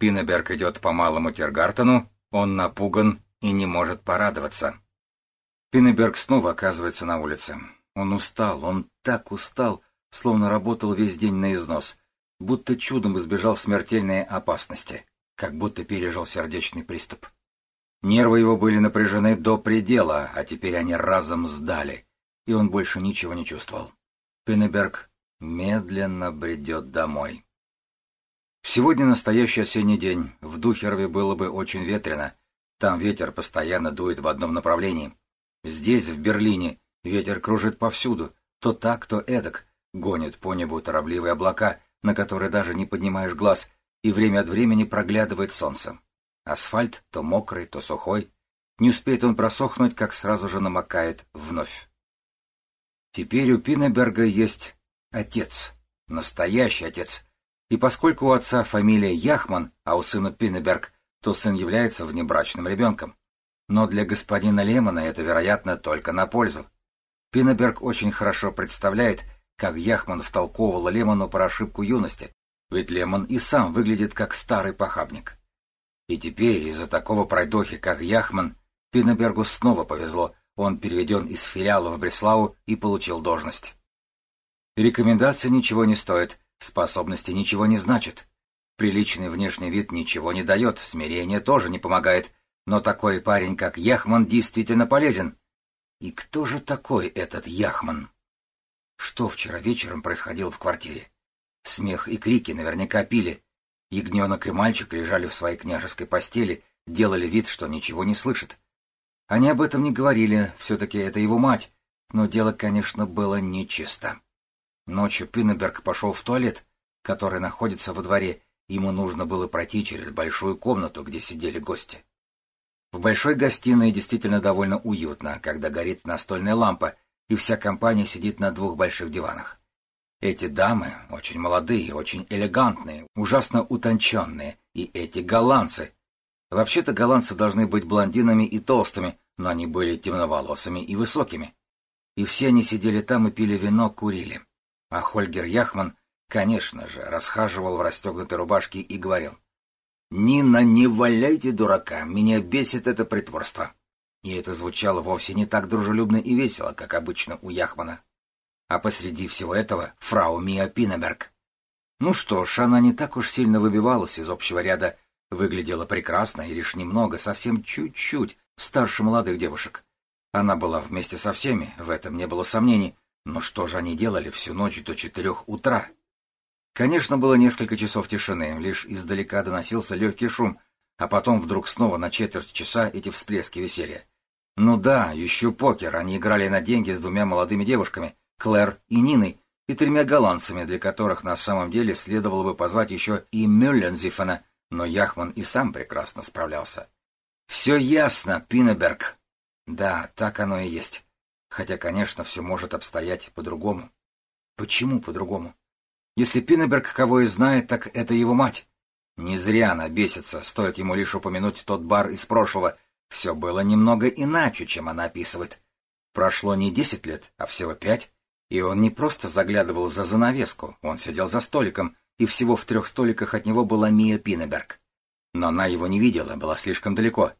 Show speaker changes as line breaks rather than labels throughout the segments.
Пинеберг идет по малому Тергартену, он напуган и не может порадоваться. Пинеберг снова оказывается на улице. Он устал, он так устал, словно работал весь день на износ, будто чудом избежал смертельной опасности, как будто пережил сердечный приступ. Нервы его были напряжены до предела, а теперь они разом сдали, и он больше ничего не чувствовал. Пинеберг медленно бредет домой. Сегодня настоящий осенний день. В Духерове было бы очень ветрено. Там ветер постоянно дует в одном направлении. Здесь, в Берлине, ветер кружит повсюду, то так, то эдак, гонит по небу торопливые облака, на которые даже не поднимаешь глаз, и время от времени проглядывает солнце. Асфальт то мокрый, то сухой. Не успеет он просохнуть, как сразу же намокает вновь. Теперь у Пинеберга есть отец, настоящий отец. И поскольку у отца фамилия Яхман, а у сына Пинеберг, то сын является внебрачным ребенком. Но для господина Лемона это, вероятно, только на пользу. Пинеберг очень хорошо представляет, как Яхман втолковывал Лемону про ошибку юности, ведь Лемон и сам выглядит как старый похабник. И теперь из-за такого пройдохи, как Яхман, Пинебергу снова повезло, он переведен из филиала в Бреслау и получил должность. Рекомендация ничего не стоит, способности ничего не значат. Приличный внешний вид ничего не дает, смирение тоже не помогает, но такой парень, как Яхман, действительно полезен. И кто же такой этот Яхман? Что вчера вечером происходило в квартире? Смех и крики наверняка пили. Ягненок и мальчик лежали в своей княжеской постели, делали вид, что ничего не слышат. Они об этом не говорили, все-таки это его мать, но дело, конечно, было нечисто. Ночью Пиннеберг пошел в туалет, который находится во дворе, ему нужно было пройти через большую комнату, где сидели гости. В большой гостиной действительно довольно уютно, когда горит настольная лампа, и вся компания сидит на двух больших диванах. Эти дамы очень молодые, очень элегантные, ужасно утонченные, и эти голландцы. Вообще-то голландцы должны быть блондинами и толстыми, но они были темноволосыми и высокими. И все они сидели там и пили вино, курили. А Хольгер Яхман, конечно же, расхаживал в расстегнутой рубашке и говорил. «Нина, не валяйте дурака, меня бесит это притворство. И это звучало вовсе не так дружелюбно и весело, как обычно у Яхмана. А посреди всего этого фрау Мия Пинеберг. Ну что ж, она не так уж сильно выбивалась из общего ряда, выглядела прекрасно и лишь немного, совсем чуть-чуть, старше молодых девушек. Она была вместе со всеми, в этом не было сомнений, но что же они делали всю ночь до четырех утра? Конечно, было несколько часов тишины, лишь издалека доносился легкий шум, а потом вдруг снова на четверть часа эти всплески веселья. Ну да, еще покер. Они играли на деньги с двумя молодыми девушками, Клэр и Ниной, и тремя голландцами, для которых на самом деле следовало бы позвать еще и Мюллензифена, но Яхман и сам прекрасно справлялся. Все ясно, Пинеберг. Да, так оно и есть. Хотя, конечно, все может обстоять по-другому. Почему по-другому? Если Пинеберг кого и знает, так это его мать. Не зря она бесится, стоит ему лишь упомянуть тот бар из прошлого — все было немного иначе, чем она описывает. Прошло не десять лет, а всего пять, и он не просто заглядывал за занавеску, он сидел за столиком, и всего в трех столиках от него была Мия Пинеберг. Но она его не видела, была слишком далеко.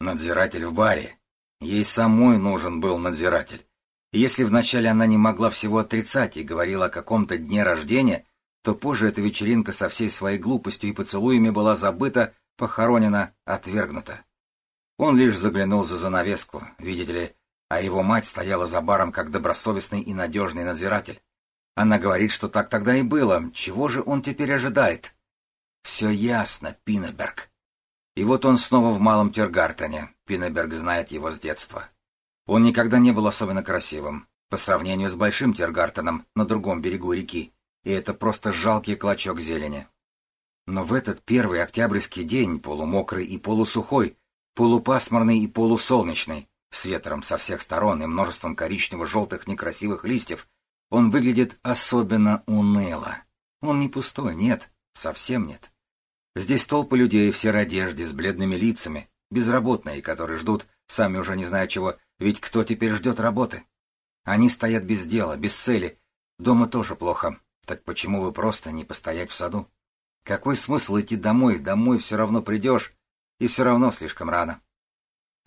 Надзиратель в баре. Ей самой нужен был надзиратель. Если вначале она не могла всего отрицать и говорила о каком-то дне рождения, то позже эта вечеринка со всей своей глупостью и поцелуями была забыта, похоронена, отвергнута. Он лишь заглянул за занавеску, видите ли, а его мать стояла за баром как добросовестный и надежный надзиратель. Она говорит, что так тогда и было. Чего же он теперь ожидает? Все ясно, Пинеберг. И вот он снова в Малом Тергартене. Пинеберг знает его с детства. Он никогда не был особенно красивым, по сравнению с Большим Тергартеном на другом берегу реки, и это просто жалкий клочок зелени. Но в этот первый октябрьский день, полумокрый и полусухой, полупасмурный и полусолнечный, с ветром со всех сторон и множеством коричнево-желтых некрасивых листьев, он выглядит особенно уныло. Он не пустой, нет, совсем нет. Здесь толпы людей в серой одежде, с бледными лицами, безработные, которые ждут, сами уже не знаю чего, ведь кто теперь ждет работы? Они стоят без дела, без цели. Дома тоже плохо. Так почему бы просто не постоять в саду? Какой смысл идти домой? Домой все равно придешь, и все равно слишком рано.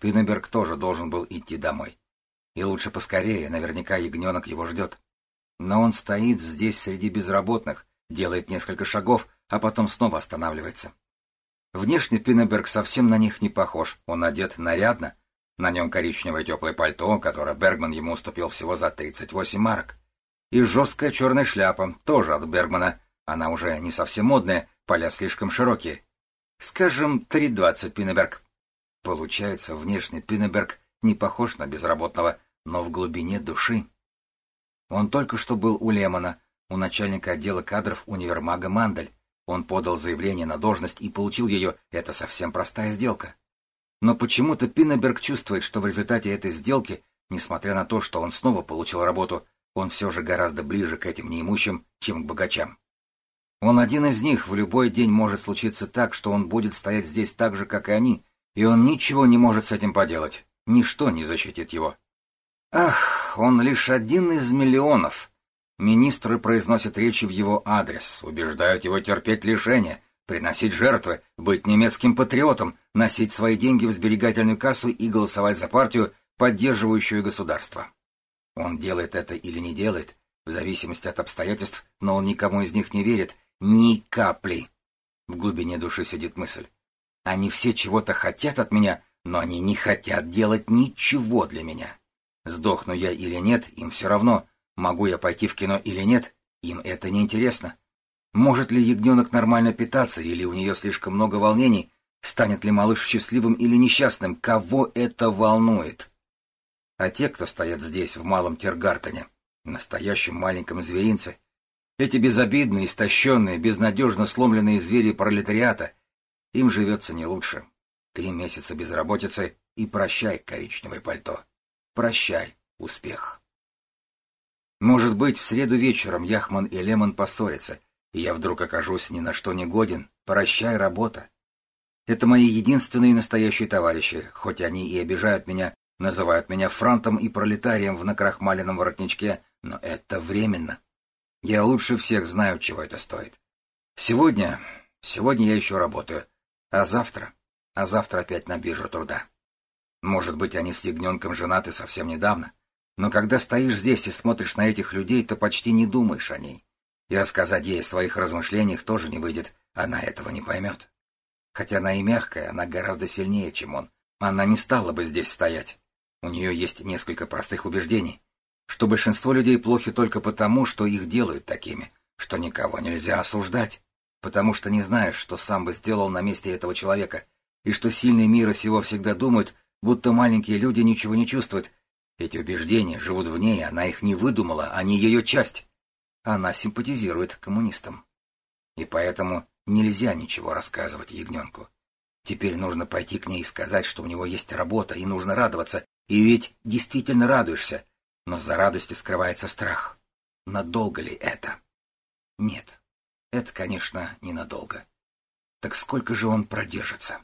Пиннеберг тоже должен был идти домой. И лучше поскорее, наверняка ягненок его ждет. Но он стоит здесь среди безработных, делает несколько шагов, а потом снова останавливается. Внешне Пиннеберг совсем на них не похож, он одет нарядно, на нем коричневое теплое пальто, которое Бергман ему уступил всего за 38 марок. И жесткая черная шляпа, тоже от Бергмана, она уже не совсем модная, поля слишком широкие. Скажем, 3,20 Пиннеберг. Получается, внешне Пиннеберг не похож на безработного, но в глубине души. Он только что был у Лемона, у начальника отдела кадров универмага Мандель. Он подал заявление на должность и получил ее. Это совсем простая сделка. Но почему-то Пиннеберг чувствует, что в результате этой сделки, несмотря на то, что он снова получил работу, он все же гораздо ближе к этим неимущим, чем к богачам. Он один из них, в любой день может случиться так, что он будет стоять здесь так же, как и они, и он ничего не может с этим поделать. Ничто не защитит его. Ах, он лишь один из миллионов. Министры произносят речи в его адрес, убеждают его терпеть лишения, приносить жертвы, быть немецким патриотом, носить свои деньги в сберегательную кассу и голосовать за партию, поддерживающую государство. Он делает это или не делает, в зависимости от обстоятельств, но он никому из них не верит, ни капли. В глубине души сидит мысль. Они все чего-то хотят от меня, но они не хотят делать ничего для меня. Сдохну я или нет, им все равно. Могу я пойти в кино или нет, им это не интересно. Может ли ягненок нормально питаться, или у нее слишком много волнений? Станет ли малыш счастливым или несчастным? Кого это волнует? А те, кто стоят здесь, в малом Тергартене, настоящем маленьком зверинце, эти безобидные, истощенные, безнадежно сломленные звери пролетариата, им живется не лучше. Три месяца безработицы и прощай коричневое пальто. Прощай успех. Может быть, в среду вечером Яхман и Лемон поссорятся, и я вдруг окажусь ни на что не годен. Прощай, работа. Это мои единственные настоящие товарищи, хоть они и обижают меня, называют меня франтом и пролетарием в накрахмаленном воротничке, но это временно. Я лучше всех знаю, чего это стоит. Сегодня... Сегодня я еще работаю. А завтра... А завтра опять на биржу труда. Может быть, они с ягненком женаты совсем недавно. Но когда стоишь здесь и смотришь на этих людей, то почти не думаешь о ней. И рассказать ей о своих размышлениях тоже не выйдет, она этого не поймет. Хотя она и мягкая, она гораздо сильнее, чем он. Она не стала бы здесь стоять. У нее есть несколько простых убеждений что большинство людей плохи только потому, что их делают такими, что никого нельзя осуждать, потому что не знаешь, что сам бы сделал на месте этого человека, и что сильные мира сего всегда думают, будто маленькие люди ничего не чувствуют. Эти убеждения живут в ней, она их не выдумала, они ее часть. Она симпатизирует коммунистам. И поэтому нельзя ничего рассказывать ягненку. Теперь нужно пойти к ней и сказать, что у него есть работа, и нужно радоваться. И ведь действительно радуешься, но за радостью скрывается страх. Надолго ли это? Нет, это, конечно, ненадолго. Так сколько же он продержится?